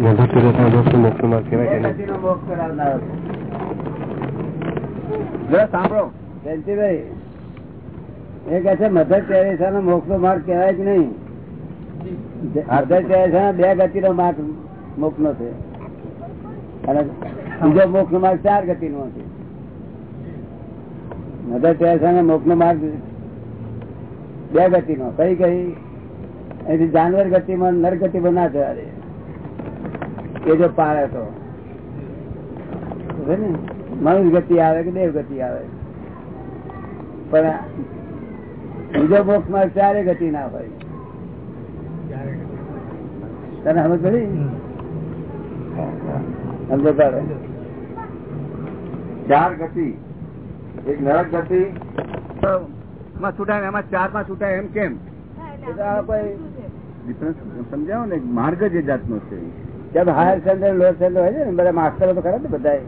તેરેસા મોક્ષ નો માર્ગ બીજો મોક્ષ નો માર્ગ ચાર ગતિ નો છે. મધર ટેરેસા ને મોક્ષ નો માર્ગ બે ગતિ નો કઈ કઈ? એથી જાનવર ગતિમાં નર ગતિમાં ના જવા દે. એ જો પાડે તો. મનુષ્ય ગતિ આવે કે દેવ ગતિ આવે? પણ બીજો મોક્ષમાં ચારે ગતિ ના હોય? તને સમજ પડી? સમજો ચાર ગતિ. એક નરક ગતિ. માં છૂટાય એમાં ચારમાં છૂટાય એમ કેમ? કોઈ ડિફરન્સ સમજાવો ને માર્ગ જ એ જાતનો છે. જેમ હાયર સ્ટેન્ડર્ડ લોઅર સ્ટેન્ડર્ડ હોય છે ને બધા માસ્ટરો તો ખરા ને બધા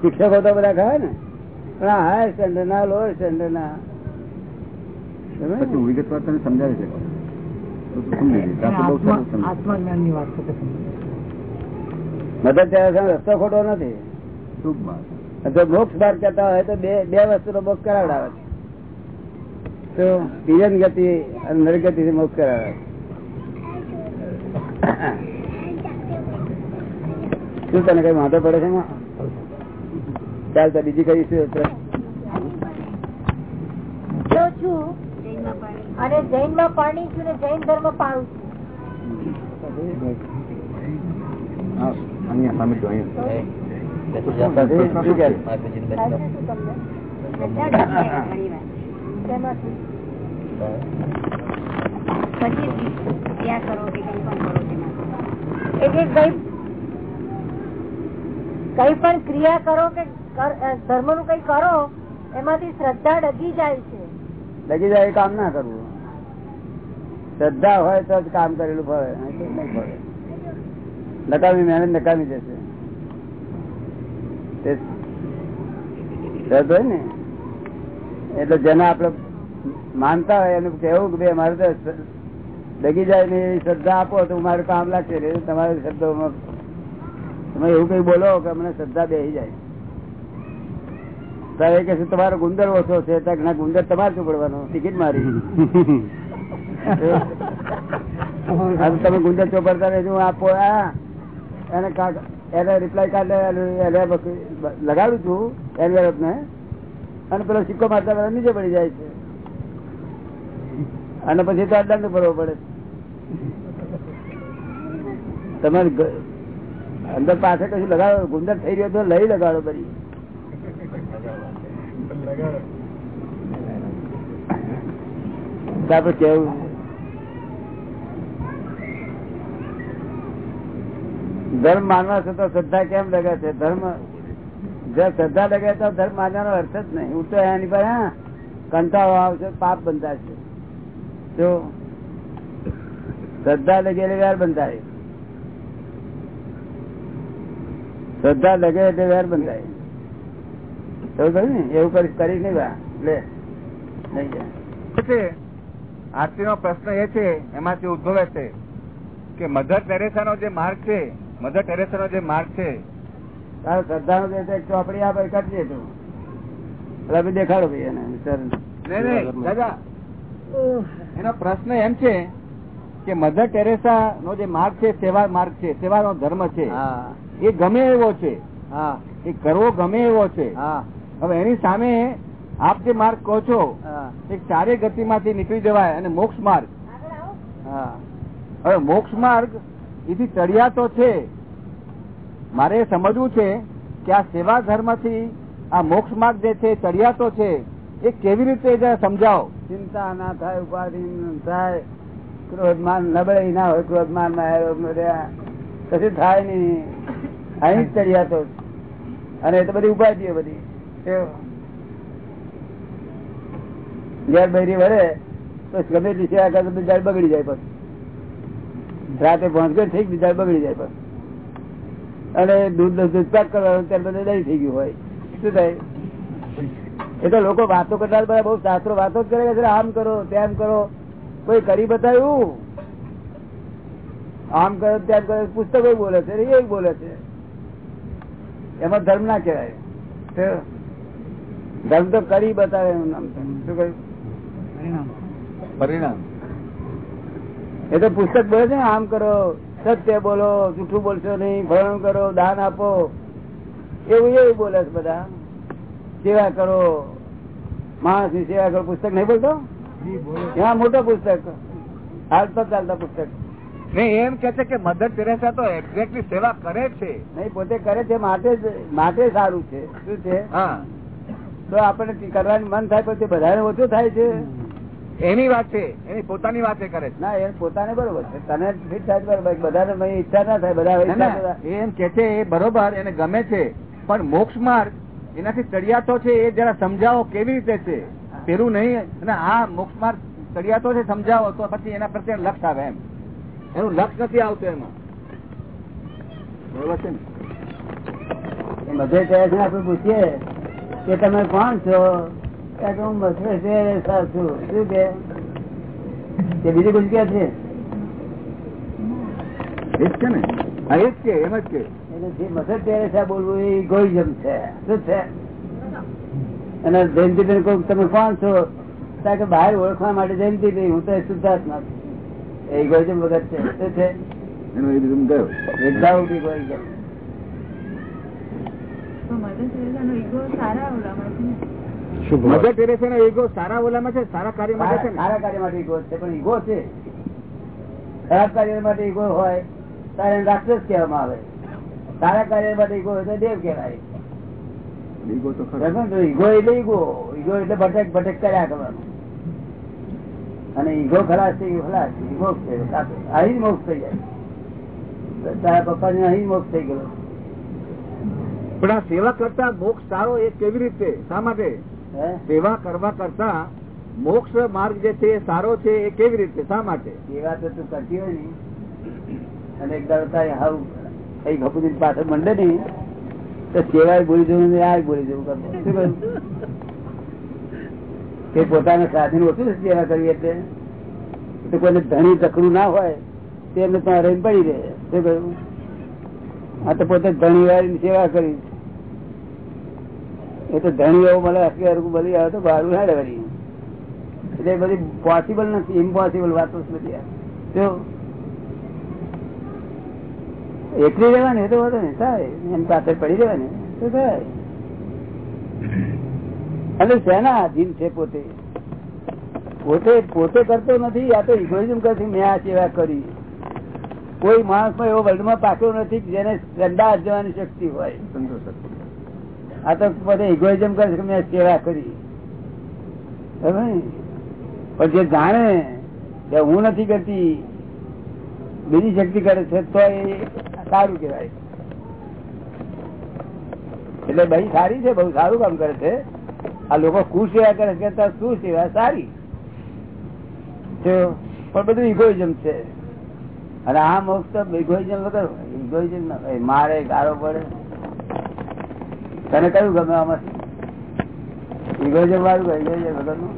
શિક્ષકો તો બધા ખરા ને. પણ આ હાયર સ્ટેન્ડર્ડ ના લોઅર સ્ટેન્ડર્ડ ના વિગતવાર તમે સમજાવી છે મદદ રસ્તો ખોટો નથી. જો મોક્ષ કહેતા હોય તો બે બે વસ્તુ નો મોક્ષ કરાવડાવે છે. તો તિરન ગતિ અને નરગતિ થી મોક્ષ કરાવે શું તને કઈ વાંધો પડે છે? ચાલ તો બીજી કઈ શું અને જૈનમાં પાણી છું ને જૈન ધર્મ પાળું છે? એટલે કઈ પણ ક્રિયા કરો કે ધર્મનું કઈ કરો, એમાંથી શ્રદ્ધા ડગી જાય છે. ડગી જાય કામ ના કરવું. શ્રદ્ધા હોય તો જ કામ કરેલું તો નકામી મહેનત નકામી જશે. ને, એટલે જેને આપડે માનતા હોય એનું કેવું કે અમારે તો ડગી જાય ને શ્રદ્ધા આપો તો મારું કામ લાગશે. તમારી શબ્દોમાં તમે એવું કઈ બોલો કે મને શ્રદ્ધા બેસી જાય. ત્યારે કે તમારો ગુંદર ઓછો છે ના, ગુંદર તમારે ચોપડવાનો ટિકિટ મારી. તમે ગુંદર ચોપડતા રહેજો આપો આ એને એને રિપ્લાય કાર્ડ એને લગાડું છું એનવેલપ ને. અને પેલો સિક્કો મારતા પેલા નીચે પડી જાય છે. અને પછી તો દંડ ભરવો પડે. તમારે અંદર પાસે કશું લગાડો, ગુંદર થઈ રહ્યો તો લઈ લગાડો પછી. આપડે કેવું? ધર્મ માનવા છે તો શ્રદ્ધા કેમ લગે છે? ધર્મ, જો શ્રદ્ધા લગે તો ધર્મ માનવાનો અર્થ જ નહીં. હું તો એની પર, હા, કંટાળો આવશે, પાપ બંધાશે. જો શ્રદ્ધા લગેલી યાર બંધાય. શ્રદ્ધા લગે એટલે વેર બંધાય. એવું કરી નહીં લે. આરતી નો પ્રશ્ન એ છે એમાંથી ઉદ્ભવે છે કે મધર ટેરેસા નો જે માર્ગ છે મધર ટેરેસા નો જે માર્ગ છે તારો શ્રદ્ધા નો જે ચોપડી આપે કરજે તું. રવિ દેખાડો ભાઈ એને. દાદા એનો પ્રશ્ન એમ છે કે મધર ટેરેસા નો જે માર્ગ છે સેવા માર્ગ છે સેવાનો ધર્મ છે. હા. એ ગમે એવો છે. હા. એ કરવો ગમે એવો છે. હા. હવે એની સામે આપ જે માર્ગ કહો છો એ ચારે ગતિ માંથી નીકળી જવાય અને મોક્ષ માર્ગ. હવે મોક્ષ માર્ગ એથી ચડિયાતો છે. મારે સમજવું છે કે આ સેવા ધર્મથી આ મોક્ષ માર્ગ જે છે ચડિયાતો છે એ કેવી રીતે સમજાવો? ચિંતા ના થાય ઉપાધિ થાય. ક્રોધમાન નબળાઈ ના હોય ક્રોધમાનમાં પછી થાય નહીં. અહીં જ. ચડિયાતો. અને એ તો બધી ઉપાધિઓ બધી. ઘેર બૈરી વળે તો ગમે તે સેવા તો બીજા બગડી જાય પછી રાતે થઈ ઠીક બીજા બગડી જાય પછી અને દૂધ દૂધ પાક કરવાનું ત્યારે બધે દહીં થઈ ગયું હોય. શું થાય? એ તો લોકો વાતો કરતા બધા બહુ શાસ્ત્રો વાતો જ કરે કે આમ કરો તેમ કરો. કોઈ કરી બતાવ્યું? આમ કરો તેમ કરો પુસ્તકો બોલે છે એ બોલે છે. એમાં ધર્મ ના કહેવાય. ધર્મ તો કરી બતાવે એનું નામ શું કહ્યું? પરિણામ. એ તો પુસ્તક બોલે છે આમ કરો સત્ય બોલો જૂઠું બોલશો નહીં ભરણ કરો દાન આપો. એવું એવું બોલે છે બધા. સેવા કરો. માણસની સેવા કરો. પુસ્તક નહીં બોલતો? હા મોટો પુસ્તક. હાલતા ચાલતા પુસ્તક. એમ કે છે કે મધર ટેરેસા તો એક્ઝેક્ટલી સેવા કરે છે. નહીં પોતે કરે છે માટે માટે સારું છે. શું છે? તો આપણને કરવાનું મન થાય પછી તે બધાને ઓછું થાય છે. એની વાત છે એની પોતાની વાત કરે છે. ના એ પોતાને બરોબર છે. તને ફિટ થાય બરોબર બધાને ઈચ્છા ના થાય બધા. એમ કે છે એ બરોબર એને ગમે છે. પણ મોક્ષ માર્ગ એનાથી ચડિયાતો છે એ જરા સમજાવો કેવી રીતે છે? પેલું નહીં અને આ મોક્ષ માર્ગ ચડિયાતો છે સમજાવો તો પછી એના પ્રત્યે લક્ષ આવે એમ. એનું લક્ષ નથી આવતું એમાં. બરોબર છે ને? બધે કહે છે પૂછીએ કે તમે કોણ છો? હું મથુરા શહેર છું. શું કે? બીજું કુછ ક્યાં છે? એ છે ને? હા એ જ કે. એમ જ છે જે મધર ટેરેસા બોલવું એ ગોઈઝમ છે. શું છે? અને કહું તમે કોણ છો? ત્યાં કે બહાર ઓળખવા માટે જયંતિભાઈ હું તો શુદ્ધાત્મા છું. ઇગોઇઝમ વગર છે. શું છે. એનો ઇગોઇઝમ ગયો. વિધાઉટ ઇગોઇઝમ મધર ટેરેસા નો? ઈગો સારા ઓલામાં છે સારા કાર્ય માટે છે સારા કાર્ય માટે ઈગો છે પણ ઈગો છે. ખરાબ કાર્ય માટે ઈગો હોય ત્યારે એને રાક્ષસ કહેવામાં આવે. સારા કાર્ય માટે ઈગો હોય તો દેવ કહેવાય. ઈગો તો ખરો. ને? તો ઈગો એટલે ઈગો ઈગો એટલે ભટક ભટક કર્યા કરવાનું. અને ઈગો ખલાસ થઈ ગયો ખલાસ ઈગો છે અહીં મોક્ષ થઈ જાય. તારા પપ્પા ને અહીં મોક્ષ થઈ ગયો. પણ આ સેવા કરતા મોક્ષ સારો એ કેવી રીતે? શા માટે? સેવા કરવા કરતા મોક્ષ માર્ગ જે છે એ સારો છે એ કેવી રીતે? શા માટે? સેવા તો તું કરતી હોય ને. અને એક દાડો તારે હાવ કઈ ખપુદી પાછળ મંડે ને તો સેવા બોલી જવું ને આ બોલી જવું કરતો. શું કહ્યું? તે પોતાના સાધન ઓછું સેવા કરવી એટલે તો? કોઈને ધણી ચકડું ના હોય તેમને ત્યાં રહીને પડી રહે. શું કહ્યું? આ તો પોતે ધણી વાળી સેવા કરી. એ તો ધણી એવું મળે હકી હરકું બધી આવે તો બારું ના વળી એટલે બધી પોસિબલ નથી ઇમ્પોસિબલ વાતો બધી. જો એકલી એ તો વધુ ને થાય. એમ પાછળ પડી રહેવાની તો થાય. અને શેના આધીન છે પોતે? પોતે પોતે કરતો નથી આ તો ઇગોઇઝમ કરશે મેં આ સેવા કરી. કોઈ માણસમાં એવો વર્લ્ડમાં પાક્યો નથી જેને શ્રદ્ધા જવાની શક્તિ હોય. આ તો પોતે ઇગોઇઝમ કરે મેં સેવા કરી. પણ જે જાણે કે હું નથી કરતી, બીજી શક્તિ કરે છે, તો એ સારું કેવાય એટલે ભાઈ સારી છે, બહુ સારું કામ કરે છે. આ લોકો ખુશ સેવા કરે કરતા શું સેવા સારી. પણ બધું ઇગોઇઝમ છે. અને આ મોક્ષ તો ઇગોઇઝમ વગર ઇગોઇઝમ મારે ગારો પડે. તને કયું ગમે આમાં ઇગોઇઝમ વાળું ઇગોઇઝમ વગરનું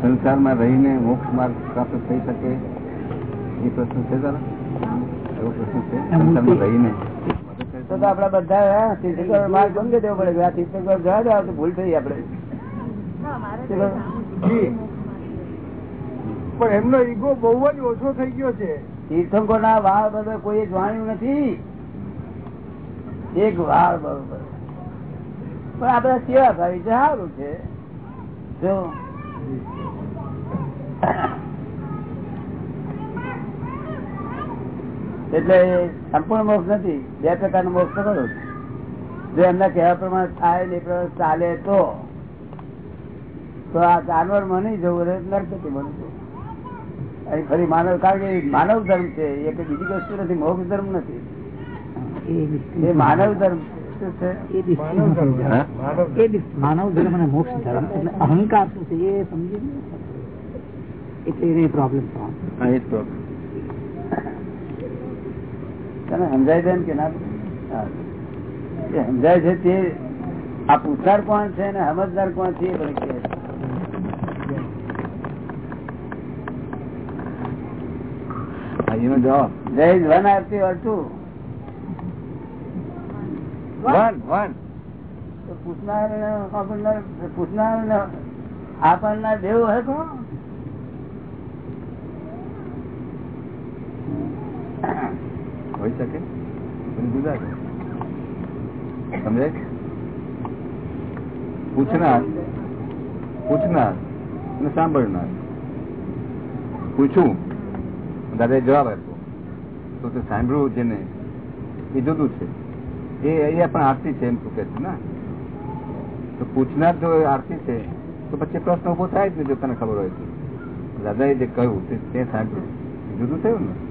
સંસારમાં રહીને મોક્ષ માર્ગ પ્રાપ્ત થઈ શકે. એ પ્રશ્ન છે એવો પ્રશ્ન છે? સંસારમાં રહીને. તો તો આપડા બધા તીર્થંકર માર્ગ બંધ દેવો પડે. આ તીર્થંકર જવા દે ભૂલ થઈ આપડે પણ એમનો ઈગો બહુ જ ઓછો થઈ ગયો છે. તીર્થંકર ના વાળ બરોબર કોઈ જાણ્યું નથી? એક વાળ બરોબર. પણ આપડા સેવા ભાવી છે સારું છે. જો. એટલે સંપૂર્ણ મોક્ષ નથી. બે પ્રકારનો મોક્ષ તો ખરો જ. એમના કહેવા પ્રમાણે થાય ને પ્રમાણે ચાલે તો તો આ જાનવર મને જવું નરકતી બનતું અહીં ફરી માનવ કારણ કે માનવ ધર્મ છે એ કઈ બીજી વસ્તુ નથી મોક્ષ ધર્મ નથી. એ માનવ ધર્મ માનવ ધર્મ. અને મોક્ષ ધર્મ. એટલે અહંકાર શું છે? એ સમજી લે. એટલે એને પ્રોબ્લેમ થવાનો તને સમજાય છે કે ના? સમજાય છે તે આ પૂછનાર કોણ છે ને સમજનાર કોણ છે એ પૂછનાર ને પૂછનાર આપણનાર દેવ હે કોણ? હોઈ શકે? સમજાય? પૂછનાર પૂછનાર અને સાંભળનાર. પૂછું દાદા જવાબ આપ્યો. તો તે સાંભળ્યું જેને એ જુદું છે. એ અહીંયા પણ આરતી છે એમ શું કે છે ને? તો પૂછનાર જો આરતી છે, તો પછી પ્રશ્ન ઊભો થાય જ ને જો તને ખબર હોય તો. દાદાએ જે કહ્યું તે સાંભળ્યું. જુદું થયું ને?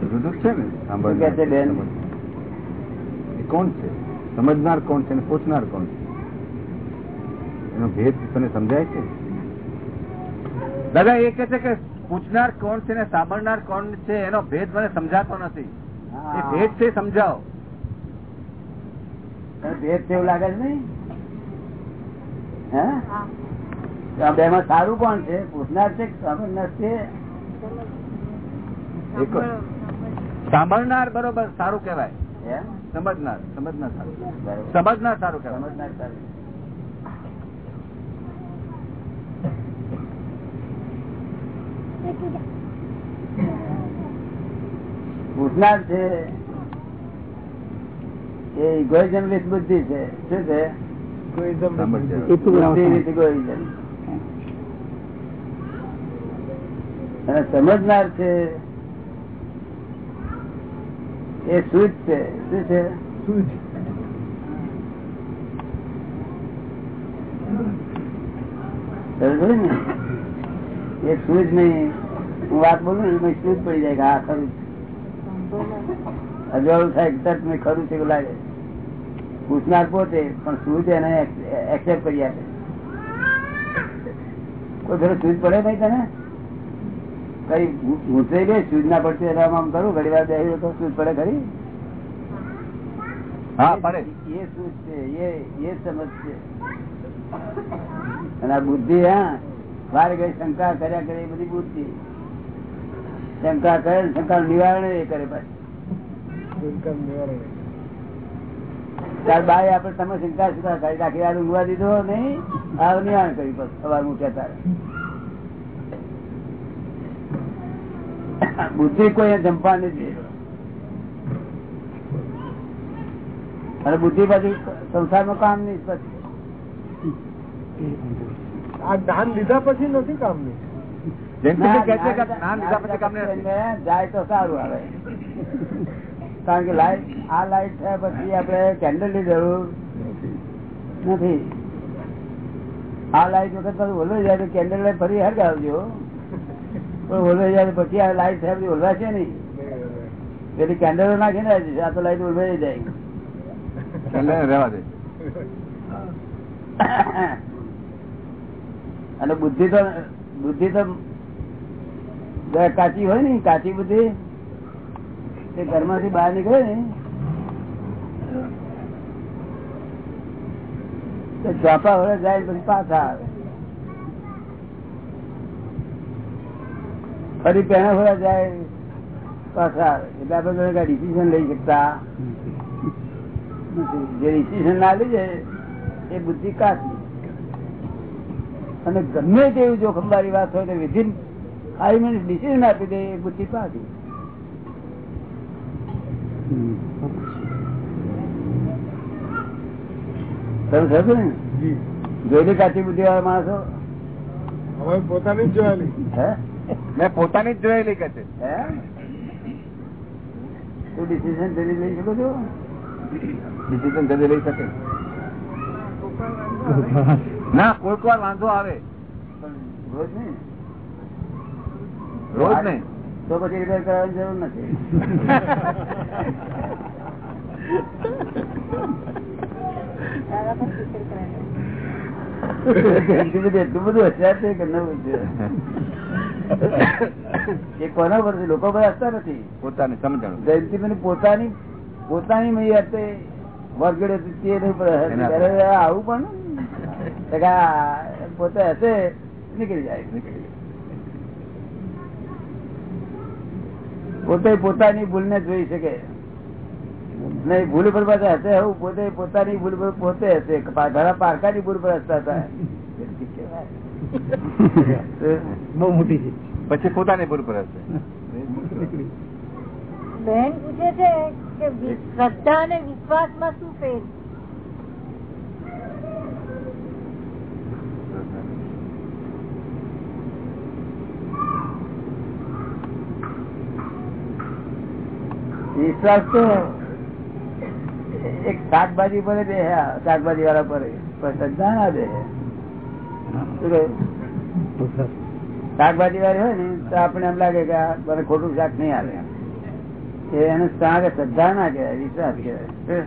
છે ને છે બેન? એ કોણ છે? સમજનાર કોણ છે અને પૂછનાર કોણ છે? એનો ભેદ તને સમજાય છે? દાદા એ કે છે કે પૂછનાર કોણ છે ને સાંભળનાર કોણ છે એનો ભેદ મને સમજાતો નથી. એ ભેદ છે સમજાવો. ભેદ છે એવું લાગે છે નહીં? હે? આ બે માં સારું કોણ છે? પૂછનાર છે સાંભળનાર છે. સાંભળનાર બરોબર સારું કેવાય સમજનાર સમજનાર સારું સમજનાર સારું કેવાય સમજનાર સારું. પૂછનાર છે. એ ઇગોઇઝમ વિથ બુદ્ધિ છે. શું છે? સમજનાર છે. એ શુદ્ધ છે. શું છે? સમજ ને? એ શુદ્ધ નહીં. હું વાત બોલું ને એમાં પડી જાય કે હા ખરું. અજવાળું થાય તટ મેં ખરું છે એવું લાગે. પૂછનાર પોતે પણ શુદ્ધ એને એક્સેપ્ટ કરી આપે. કોઈ ઘરે શુદ્ધ પડે નહીં તને? કઈ ઘૂંચઈ બે શુદ્ધ ના પડશે એટલે આમ કરું? ઘડી વાર બેસી તો શુદ્ધ પડે ખરી? હા પડે. એ શુદ્ધ છે એ એ સમજ છે. અને આ બુદ્ધિ હા? વારે ગઈ શંકા કર્યા કરે એ બધી બુદ્ધિ. શંકા કરે શંકા નિવારણ એ કરે પાછી. ત્યાર બાય આપડે તમે શંકા શંકા કરી રાખી ઊંઘવા દીધો નહીં? આ નિવારણ કરી પછી સવાર મૂક્યા તારે. બુદ્ધિ કોઈ જંપા નથી અને બુદ્ધિ પાછી સંસારમાં કામ નહીં પછી. આ દાન લીધા પછી નથી કામ નથી. જાય તો સારું આવે. કારણ કે લાઈટ આ લાઈટ થયા પછી આપડે કેન્ડલની જરૂર નથી. આ લાઈટ વખત પાછું ઓલવાઈ જાય તો કેન્ડલ લાઈટ ફરી હરગાવજો. પણ ઓલવાઈ જાય પછી આ લાઈટ સાહેબ ઓલવાશે નહીં પેલી કેન્ડલો નાખીને આ તો લાઈટ ઓલવાઈ જાય. રહેવા દે. અને બુદ્ધિ તો બુદ્ધિ તો કાચી હોય ને કાચી બુદ્ધિ તે ઘરમાંથી બહાર નીકળે ને ચોપા વડે જાય પછી પાછા આવે. ફરી પેણા ફરા જાય પાછા એટલે આપણે કઈ ડિસિઝન લઈ શકતા. જે ડિસિઝન ના લીધે એ બુદ્ધિ કાચી અને ગમે તેવી જોખમદારી વાત હોય તો વિધિન ફાઈવ મિનિટ ડિસિઝન આપી દે એ બુદ્ધિ પાછી તમે થશે ને? જોયેલી કાચી બુદ્ધિ વાળા માણસો? હવે પોતાની જ જોયેલી. હે? મેં પોતાની જ જોયેલી કે છે. હે તું ડિસિઝન જલ્દી લઈ શકો છો? ડિસિઝન જલ્દી લઈ શકે. ના કોઈક વાર વાંધો આવે. રોજ નહીં? રોજ નહીં. તો પછી રિપેર કરવાની જરૂર નથી. એટલું બધું હોશિયાર છે કે ન હોશિયાર? એ કોના પર લોકો હસતા નથી. પોતાની સમજણ. જયંતિભાઈ પોતાની પોતાની વગડે તો તે નહીં પડે આવું પણ પોતે હશે નીકળી જાય પોતે પોતાની ભૂલ ને જોઈ શકે. નહીં ભૂલ પર પાછા હશે એવું પોતે પોતાની ભૂલ પર પોતે હશે. ઘણા પારકાની ભૂલ પર હસતા હતા. બહુ મોટી છે. પછી પોતાને ભૂલ પર હશે. બેન પૂછે છે કે શ્રદ્ધા અને વિશ્વાસમાં શું ફેર? વિશ્વાસ તો એક શાકભાજી પર દે શાકભાજી વાળા પર શ્રદ્ધા ના દે? શાકભાજી વાળી હોય ને તો આપણે એમ લાગે કે મને ખોટું શાક નહીં આવે. એને શાક શ્રદ્ધા ના કહેવાય વિશ્વાસ કહેવાય.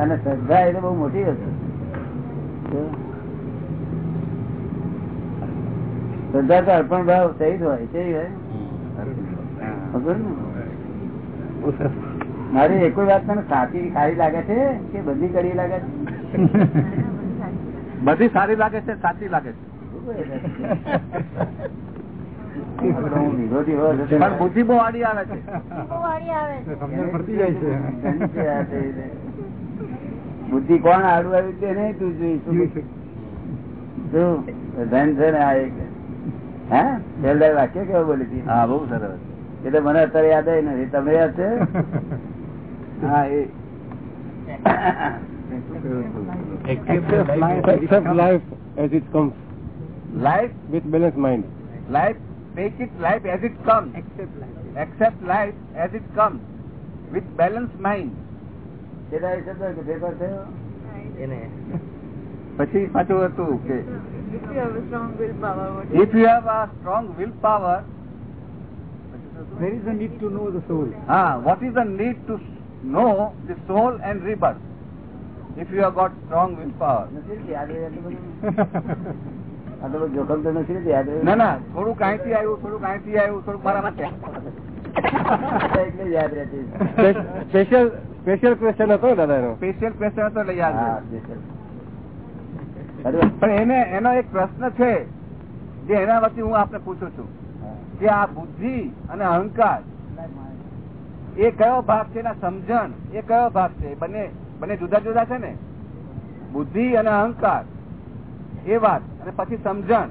અને શ્રદ્ધા એ તો બહુ મોટી હશે શ્રદ્ધા તો અર્પણ ભાવ સહિત હોય છે હોય? મારી એક વાત તને સાચી ખારી લાગે છે કે બધી કરી લાગે છે? બધી સારી લાગે છે સાચી લાગે છે. બુદ્ધિ બહુ આડી આવે છે. બહુ વાળી આવે છે સમજણ પડતી જાય છે. બુદ્ધિ કોણ આડું આવ્યું તે નહીં તું જોઈશું શું? ધન છે ને આ એક. હે? છેલ્લા વાક્ય કેવું બોલી હતી? હા બહુ સરસ. એટલે મને અત્યારે યાદ આવી નથી. તમે યાદ છે? હા એ. Accept life, accept life as it comes. Life with balanced mind. Life take it life as it come accept life as it come with balance mind કેટલા એ શબ્દ કે ફેરફાર થયો? પછી પાછું હતું કે if you have a strong will power There is a need to know the soul. હા what is the need to know the soul and rebirth if you have got strong will power આટલું જોખમ તો નથી યાદ ના ના થોડુંક અહીંથી આવ્યું થોડુંક અહીંથી આવ્યું થોડું મારા માટે એટલે યાદ રહેતી. સ્પેશિયલ સ્પેશિયલ ક્વેશ્ચન હતો દાદા એનો સ્પેશિયલ ક્વેશ્ચન હતો એટલે યાદ? પણ એને એનો એક પ્રશ્ન છે જે એના વતી હું આપને પૂછું છું. કે આ બુદ્ધિ અને અહંકાર એ કયો ભાગ છે એના સમજણ? એ કયો ભાગ છે? બંને બંને જુદા જુદા છે ને? બુદ્ધિ અને અહંકાર એ વાત અને પછી સમજણ.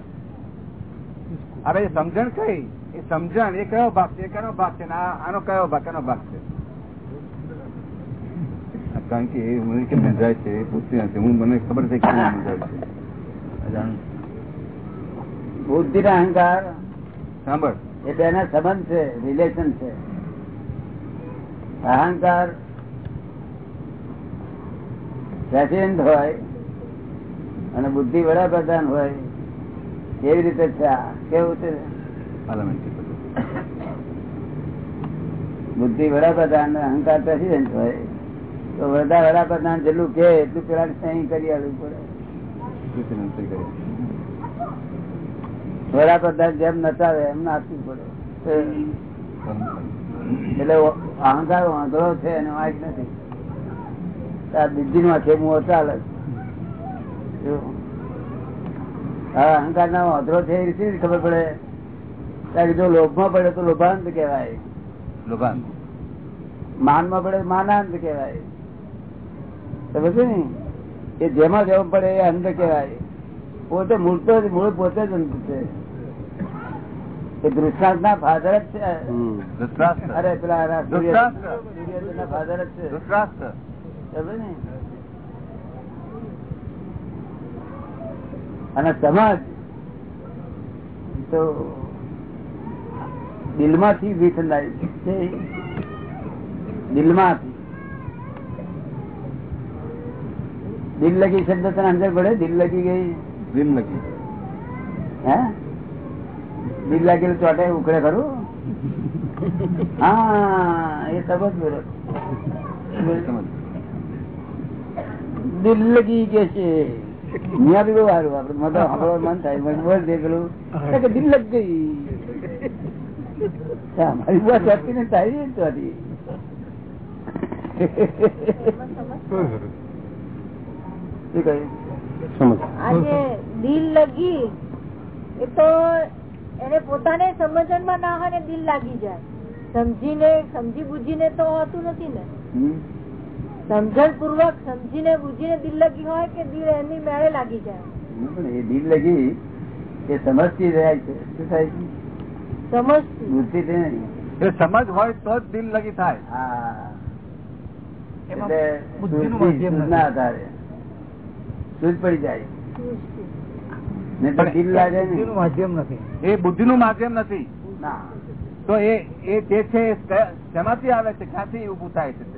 હવે સમજણ કઈ? એ સમજણ એ કયો ભાગ છે? એ કયો ભાગ છે? આનો કયો ભાગ કનો ભાગ છે? કારણ કે એ મને કેમ સમજાય છે? એ પૂછતી નથી. હું મને ખબર છે કે કેમ સમજાય છે. બુદ્ધિ ને અહંકાર સાંભળ. એ બેના સંબંધ છે રિલેશન છે. અહંકાર પ્રેસિડેન્ટ હોય અને બુદ્ધિ વડાપ્રધાન હોય કેવી રીતે છે કેવું છે? બુદ્ધિ વડાપ્રધાન અહંકાર પ્રેસિડેન્ટ હોય તો વડા વડાપ્રધાન જેટલું કે એટલું પેલા સહી કરી આવવું પડે. વડાપ્રધાન જેમ નચાવે એમ નાચવું પડે. એટલે અહંકાર વાંધો છે એને વાંક નથી. આ બુદ્ધિ નો ખેમુઓ ચાલે હા અહંકાર ના અધરો છે એ રીતે ખબર પડે? કે જો લોભમાં પડે તો લોભાંત કહેવાય. લોભાંત. માનમાં પડે માનાંત કહેવાય. સમજ છે ને? એ જેમાં જવું પડે એ અંધ કહેવાય. પોતે મૂળ તો જ- મૂળ પોતે જ અંધ છે. એ દૃષ્ટાંત ના ફાધર જ છે. અરે પેલા સૂર્ય-. ફાધર જ છે? અને સમાજ તો દિલમાંથી વિઠંડાય છે. દિલમાંથી. દિલ લગી શબ્દ તને અંદર પડે? દિલ લગી ગઈ? દિલ લગી. હે? દિલ લાગેલું ચોટે ઉકળે ખરું? હા એ સમજ બરોબર સમજ. દિલ લગી કે છે. અહીંયા બી બહુ સારું આપડે. મત સાંભળવા મન થાય. મને બોલ દે પેલું. કે દિલ લગ ગઈ અમારી મારી વાત હતી ને તારી જ હતી શું કહ્યું આ જે દિલ લગી એ તો એને પોતાને સમજણમાં ના હોય ને દિલ લાગી જાય. સમજીને સમજી બુજીને તો હોતું નથી ને? સમજણ પૂર્વક સમજીને બુજીને દિલ લગી હોય કે દિલ એની મેળે લાગી જાય? એ દિલ લગી એ સમજતી જાય છે. શું થાય છે? સમજતી. બુદ્ધિ એ સમજ હોય તો જ દિલ લગી થાય. એટલે આધારે. સૂઝ પડી જાય. તો ને? માધ્યમ નથી. એ બુદ્ધિ નું માધ્યમ નથી. તો એ એ જે છે શેમાંથી આવે છે? ક્યાંથી ઉભું થાય છે? તે?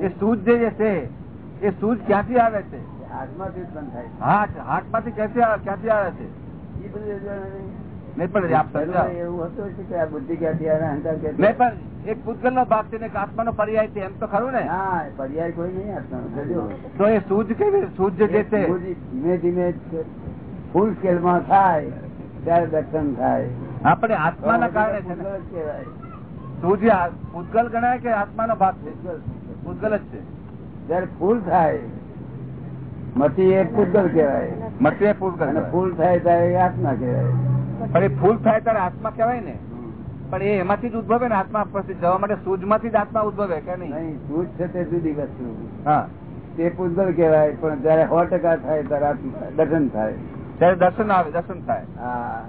એ સૂઝ જે છે એ સૂઝ ક્યાંથી આવે છે? હાથમાંથી ઉત્પન્ન થાય હાથ હાથ ક્યાંથી આવે ક્યાંથી આવે છે? છે એ બધું જાણે નહીં. નહીં પણ આપ પહેલું સમજાવો એવું હતું કે આ બુદ્ધિ ક્યાંથી આવે અહંકાર ક્યાંથી નહીં પણ એક પૂતગલ નો ભાગ છે ને એક પર્યાય છે એમ તો ખરું ને? હા પર્યાય કોઈ નહીં આત્માનો. તો એ સૂજ કેવી સૂજ જે છે? ધીમે ધીમે ફૂલ સ્કેલમાં થાય ત્યારે દર્શન થાય. આપણે કારણે છે ને. એ આ- પૂતગલ ગણાય કે આત્મા નો ભાગ છે પૂતગલ. જ છે. જયારે ફૂલ થાય મતી એ પૂતગલ કેવાય મતી એ પૂતગલ અને ફૂલ થાય ત્યારે આત્મા કેવાય પણ એ ફૂલ થાય ત્યારે આત્મા કેવાય ને. પણ એ એમાંથી જ ઉદ્ભવે ને આત્મા પછી જવા માટે સૂજમાંથી જ આત્મા ઉદ્ભવે કે નહીં? સૂજ છે તે જુદી વસ્તુ. હા. તે પૂતગલ કેવાય પણ જયારે સો ટકા થાય ત્યારે દર્શન થાય. ત્યારે દર્શન આવે દર્શન થાય. હા.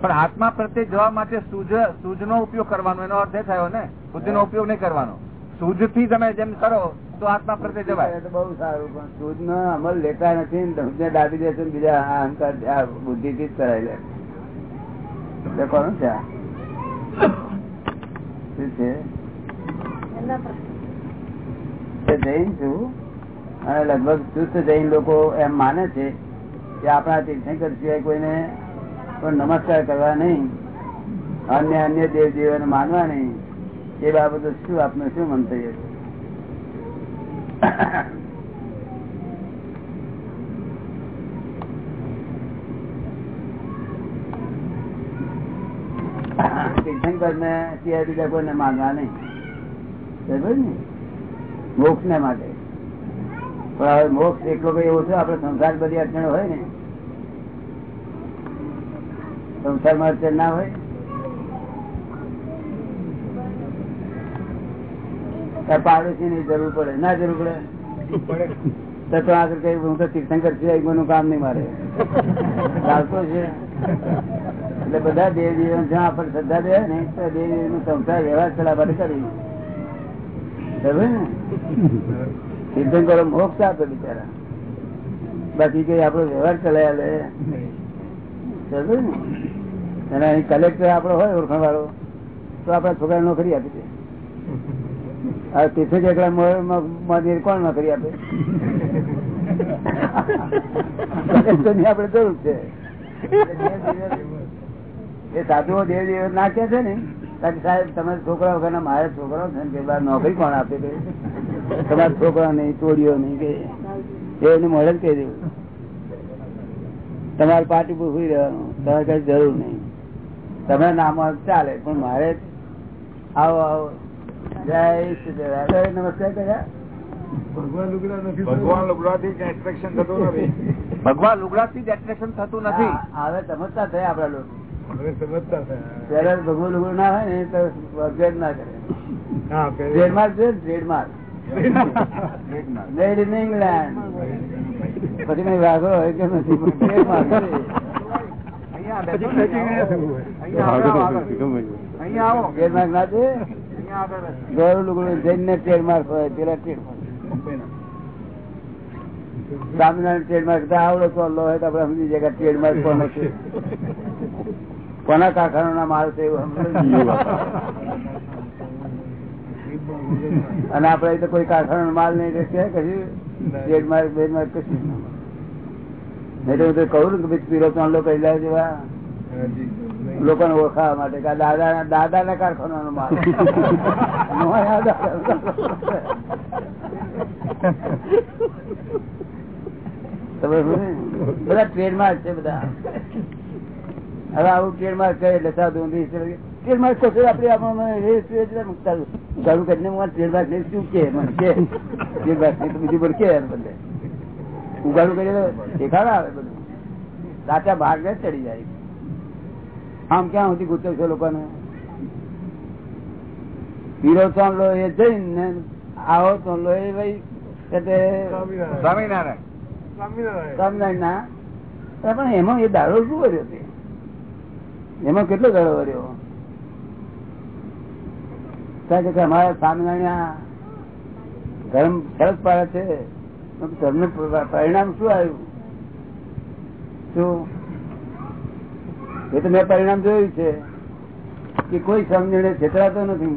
પણ આત્મા પ્રત્યે જવા માટે સૂજ નો ઉપયોગ કરવાનો એનો અર્થ એ થયો ને? બુદ્ધિનો ઉપયોગ નહીં કરવાનો. સૂજથી તમે જેમ કરો તો આત્મા પ્રત્યે જવાય. બહુ સારું પણ સૂજ નો અમલ લેતા નથી ને તમને દાબી દેશે બીજા અહંકાર બુદ્ધિ થી જ કરાય લે. કોણ છે જૈન છું. અને લગભગ શુદ્ધ જૈન લોકો એમ માને છે કે આપણા તીર્થંકર સિવાય કોઈને કોઈ નમસ્કાર કરવા નહીં. અન્ય અન્ય દેવ ને માનવા નહીં. એ બાબતે શું આપનું શું મંતવ્ય છે? તીર્થંકર ને સિવાય બીજા કોઈને માનવા નહીં. બરાબર ને? મોક્ષ ને માટે. પણ હવે મોક્ષ એટલો કઈ ઓછો આપડે સંસાર બધી અડચણ હોય ને સંસારમાં અડચણ ના હોય? પાડોશી ની જરૂર પડે. ના જરૂર પડે? તો આગળ કઈ હું તો તીર્થંકર સિવાય કામ નહીં મારે. ચાલતો છે. એટલે બધા દેવ જ્યાં આપણે શ્રદ્ધા દે ને, તો દેવનું સંસાર વ્યવહાર માટે કરી. બરોબર ને? તીર્થંકરો મોક્ષ આપે બિચારા. બાકી કઈ આપડો વ્યવહાર ચલાયા લે. બરોબર ને? અને અહીં કલેક્ટર આપડો હોય ઓળખાણ વાળો તો આપડા છોકરા નોકરી આપી દે. આ એકલા કોણ નોકરી આપે? આપડે જરૂર છે. એ સાધુઓ દેવ દેવ નાખે છે ને, કારણ સાહેબ તમે છોકરા વગર મારે છોકરો છે ને નોકરી કોણ આપે કે? તમારા છોકરા નહીં, ચોરીઓ નહીં, કે? એને મળે જ કહી દેવું. તમારે પાર્ટી પર રહેવાનું, તમારે કઈ જરૂર નહીં. તમે નામ ચાલે પણ મારે આવો આવો. જય શ્રી નમસ્કાર કર્યા. ભગવાન લુગડા નથી ભગવાન લુગડાથી જ attraction થતું નથી. ભગવાન લુગડાથી જ એટ્રેક્શન થતું નથી. હવે સમજતા થયા આપડા લોકો. પેલા ભગવાન લુગડું ના હોય ને તો વગેર ના કરે. ટ્રેડમાર્ક છે ટ્રેડમાર્ક. મેડ ઇન ઇંગ્લેન્ડ પછી કઈ વાઘો હોય કે નથી લુગડું ટ્રેડમાર્ક ટ્રેડમાર્ક આવડો ચોલ્લો હોય તો આપડે સમજી જાય કે ટ્રેડમાર્ક કોનો છે કોના કારખાના ના માલ છે એવું અને આપડે તો કોઈ કારખાના માલ નહીં છે કશું? ટ્રેડમાર્ક બેડમાર્ક કશું? નહીં તો હું તો કહું ને કે ભાઈ પીરો ચાંદલો કહી લાવ જેવા. હાજી. ને ઓળખાવા માટે દાદા દાદા ના કારખાના માલ. દાદાનો તમે બધા ટ્રેડમાર્ક છે બધા. હવે આવું ટ્રેડમાર્ક કરે એટલે સાધુ ટ્રેડમાર્ક કરીને હું ટ્રેડમાર્ક ને શું કે? મને કે. ને બીજું પણ કે બદલે આવે બધું. સાચા ભાગ ને ચડી જાય. આમ ક્યાં સુધી ગુચર છે લોકોને? પીરો ચાંદલો એ જઈને આવો ચાંદલો એ ભાઈ સ્વામિનારાયણ. સ્વામિનારાયણ. સ્વામિનારાયણ ના? પણ એમાં એ દાડો શું કર્યો તે? એમાં કેટલો દાડો કર્યો? કારણ કે અમારા સ્વામિનારાયણ ધર્મ સરસ પાડે છે. ધર્મ પરિણામ શું આવ્યું? શું એ તો મેં પરિણામ જોયું છે કે કોઈ સમજણે છેતરાતો નથી.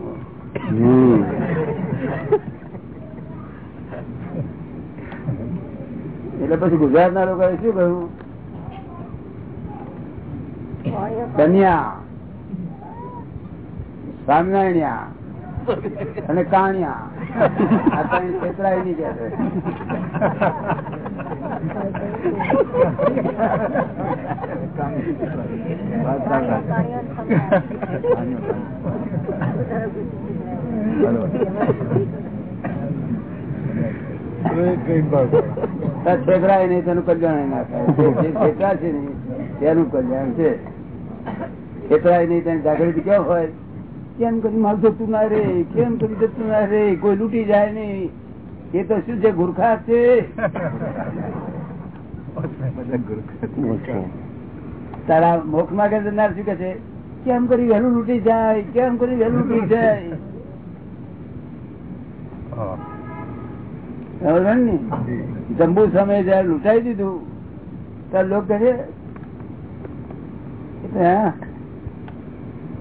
એટલે પછી ગુજરાત ના લોકો શું કહ્યું? કન્યા સ્વામિનારાયણ્યા અને કાણિયા. આ ત્રણ છેતરાય નહીં કે છે. કઈ છેતરાય નહીં, તેનું કલ્યાણ ના થાય. છેતરા છે ને, તેનું કલ્યાણ છે. છેતરાય નહીં, તેની જાગૃતિ કેમ હોય? કેમ કરી માલ જતું ના રે? કેમ કરી જતું ના રે? કોઈ લૂંટી જાય નહીં. એ તો શું છે, ગુરખા છે? તારા મોખમાં શું કે છે? કેમ કરી વહેલું લૂટી જાય? કેમ કરી વહેલું લૂટી જાય? જંબુ સમય જયારે લૂંટાઈ દીધું ત્યારે લોકો કહે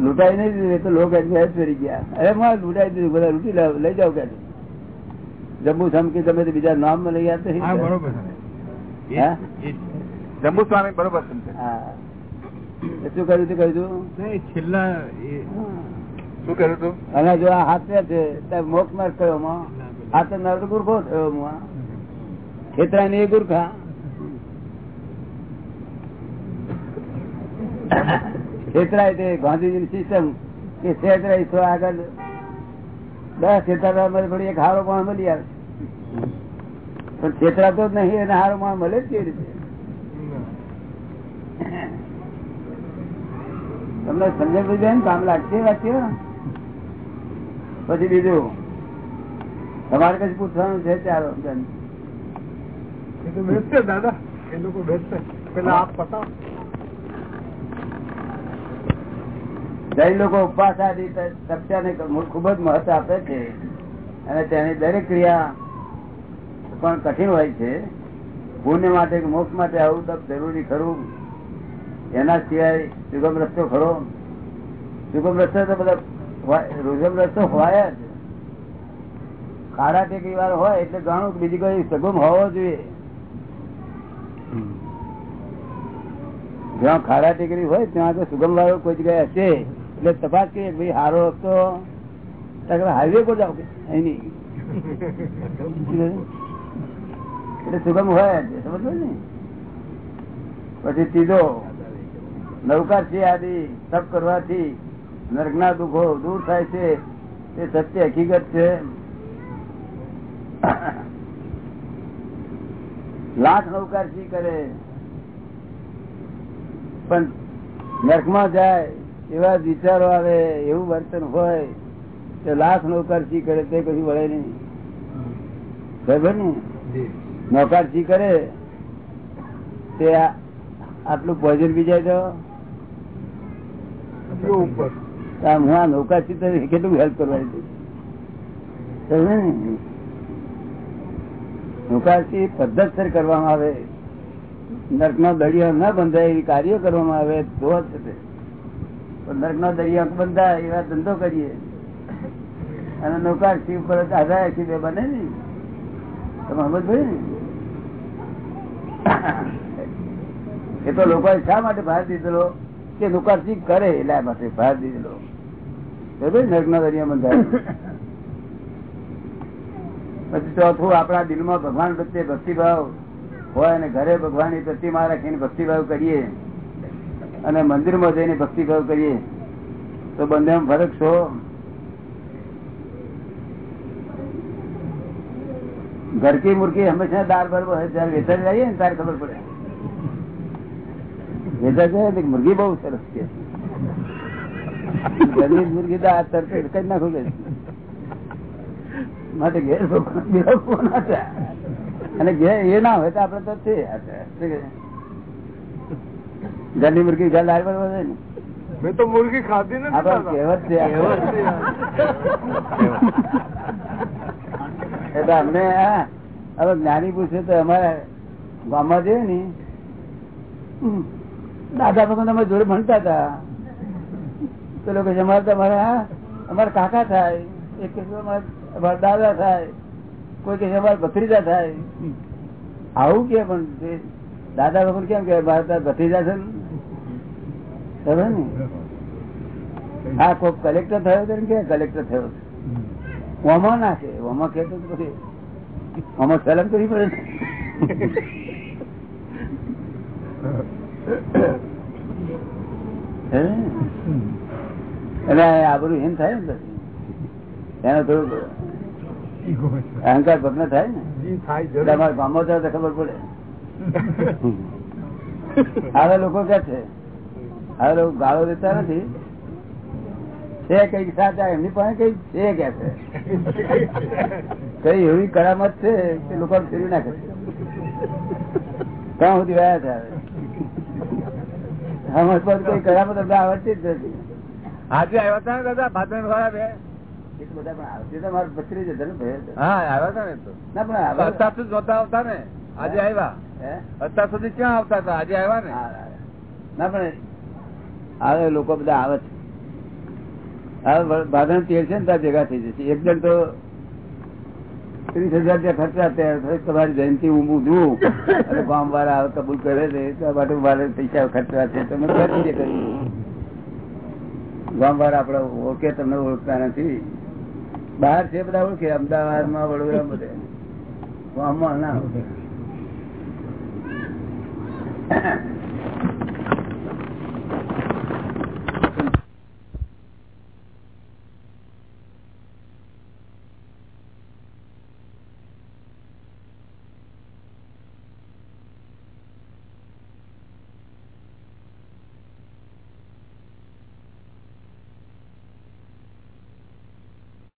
લૂંટાઈ નહીં દીધું તો લોકો ફેરી ગયા. અરે માં લૂંટાઈ દીધું બધા લૂંટી લઈ જાવ કે જંબુ કે તમે બીજા નામ લઈ ગયા બરોબર? જંબુ સ્વામી બરોબર સમજે. હા. એ શું કર્યું તે કહ્યું છેલ્લા શું કર્યું તું? અને જો આ હાથ છે મોક્ષ માર્ગ થયો માં હાથે નર ગુરખો થયો ખેતરા ને ગુરખા. છેતરાય તે ગાંધીજી સિસ્ટમ કે છેતરાય તો આગળ દસ છેતરા થોડી એક હારો પણ મળી આવે. પણ છેતરાતો જ નહીં એને હારો પણ મળે જ કેવી રીતે? તમને સમજણ ને કામ લાગશે વાત પછી બીજું તમારે કઈ પૂછવાનું છે ચાલો બેસશે દાદા એ લોકો બેસશે. પેલા આપ પતાવો. જૈન લોકો ઉપવાસ આદિ તપસ્યાને ખૂબ જ મહત્વ આપે છે. અને તેની દરેક ક્રિયા પણ કઠિન હોય છે. પુણ્ય માટે મોક્ષ માટે આવું તપ જરૂરી ખરું. એના સિવાય સુગમ રસ્તો ખરો. સુગમ રસ્તો તો બધા સુગમ રસ્તો હોય જ. ખાડા ટેકી વાર હોય એટલે જાણું બીજી કોઈ સગમ હોવો જોઈએ. જ્યાં ખાડા ટેકરી હોય ત્યાં તો સુગમ વાળો કોઈ જગ્યાએ હશે. એટલે તપાસ કરીએ ભાઈ સારો રસ્તો હાઈવે પર જાવ અહીં એટલે સુગમ હોય જ ને? પછી ત્રીજો નૌકા છે આદિ, તપ કરવાથી નર્કના દુઃખો દૂર થાય છે તે સત્ય હકીકત છે. લાખ નૌકારજી કરે. પણ નર્કમાં જાય, એવા જ વિચારો આવે, એવું વર્તન હોય, તો લાખ નૌકારજી કરે, તે કશું વળે નહીં. ખબર ને? નૌકારજી કરે તે આટલું ભોજન પી જાય તો? હું આ નૌકારજી તો કેટલું હેલ્પ કરવાની સમજ્યો પદ્ધતસર કરવામાં આવે નર્ક નો દરિયો ન બંધાય એવી કાર્યો કરવામાં આવે તો જ નર્ક નો દરિયો બંધાય એવા ધંધો કરીએ. અને નૌકારજી ઉપર આધાર રાખી બે બને ને. તમે સમજ ભાઈ ને? એ તો લોકો શા માટે ભાર દીધેલો? કે નૌકારજી કરે એટલા માટે ભાર દીધેલો. પછી ચોથું, આપણા દિલમાં ભગવાન પ્રત્યે ભક્તિભાવ હોય અને ઘરે ભગવાનની પ્રતિમા રાખીને ભક્તિભાવ કરીએ અને મંદિરમાં જઈને ભક્તિભાવ કરીએ, તો બંને ફરક છો ઘરકી મુરકી હંમેશા દાર ભર હોય ત્યારે વેચાઈ જઈએ ને ત્યારે ખબર પડે. વેચાઈ જાય મુર્ગી મુરગી બહુ સરસ છે. ઘરની મુરગી આ તરત કઈ નાખું કે. માટે ઘેર. અને ઘેર એ ના હોય તો આપડે તો છે? ઘરની મુરગી ઘર દાર ભર વધે ને. મેં તો મુર્ગી ખાધી ને આપડે કહેવત છે. એટલે અમને હવે જ્ઞાની પૂછે તો અમારા ગામમાં જઈએ ને. દાદા ભગવાન અમે જોડે ભણતા હતા. લોકો કે અમારે તમારે અમારા કાકા થાય, એક અમારા દાદા થાય, કોઈ કે છે, અમારા ભત્રીજા થાય. આવું કે પણ દાદા ભગવાન કેમ કે મારા તારા ભત્રીજા છે ને. હા કોઈ કલેક્ટર થયો કે કલેક્ટર થયો ઓમાં ના કે ઓમાં કે તો પછી ઓમાં સલમ કરવી પડે થાય ને એનો થોડું અહંકાર ભગ્ન થાય ને. થાય જાય તો ખબર પડે. હવે લોકો કે છે હવે લોકો ગાળો દેતા નથી. છે કંઈક સાચા એમની પાસે કંઈક છે કે છે? કઈ એવી કરામત છે કે લોકો ફેરવી નાખે ત્યાં સુધી રહ્યા છે હમણાં પર કોઈ કરામત અમને આવડતી જ નથી. આજે આવ્યા હતા ને દાદા ભાદરવી વાળા બે? બધા પણ આવતી તો મારે બત્રીસ હજારનું હા આવ્યા હતા ને ના પણ હવે- અત્યાર સુધી આવતા ને? આજે આવ્યા? હે? અત્યાર સુધી ક્યાં આવતા હતા? આજે આવ્યા ને? હા, ના પણ હવે લોકો બધા આવે છે. હવે ભાદરણ તેર છે ને, ત્યાં ભેગા થઈ જશે. એક જણ તો ત્રીસ હજાર રૂપિયા ખર્ચા ત્યારે તમારી જયંતિ હું જોઉં અને ગામ વાળા કબૂલ કરે છે, એટલા માટે મારે પૈસા ખર્ચવા છે. તમે ખર્ચી દે કરી ગામ વાળા આપડે ઓળખે તમને ઓળખતા નથી. બહાર છે બધા ઓળખે, અમદાવાદમાં વડોદરા બધે. ગામમાં ના ઓળખે.